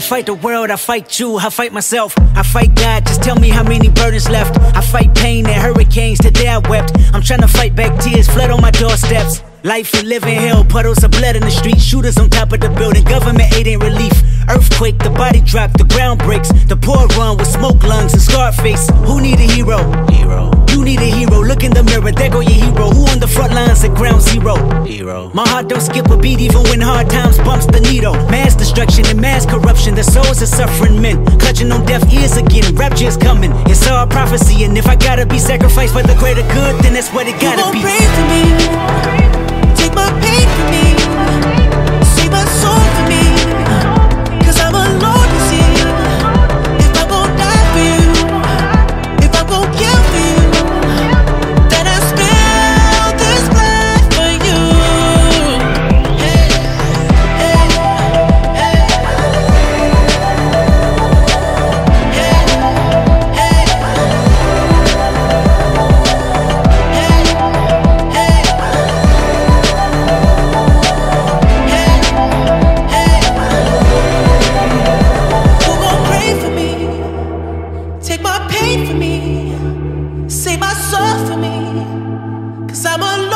fight the world, I fight you, I fight myself. I fight God, just tell me how many burdens left. I fight pain and hurricanes, today I wept. I'm trying to fight back tears, flood on my doorsteps. Life and living hell, puddles of blood in the street, shooters on top of the building, government aid ain't relief. The body drop, the ground breaks. The poor run with smoke lungs and scar face. Who need a hero? Hero. You need a hero. Look in the mirror, there go your hero. Who on the front lines at ground zero? Hero. My heart don't skip a beat even when hard times bumps the needle. Mass destruction and mass corruption. The souls of suffering men. Clutching on deaf ears again. Rapture's coming. It's all prophecy. And if I gotta be sacrificed for the greater good, then that's what it gotta be. Take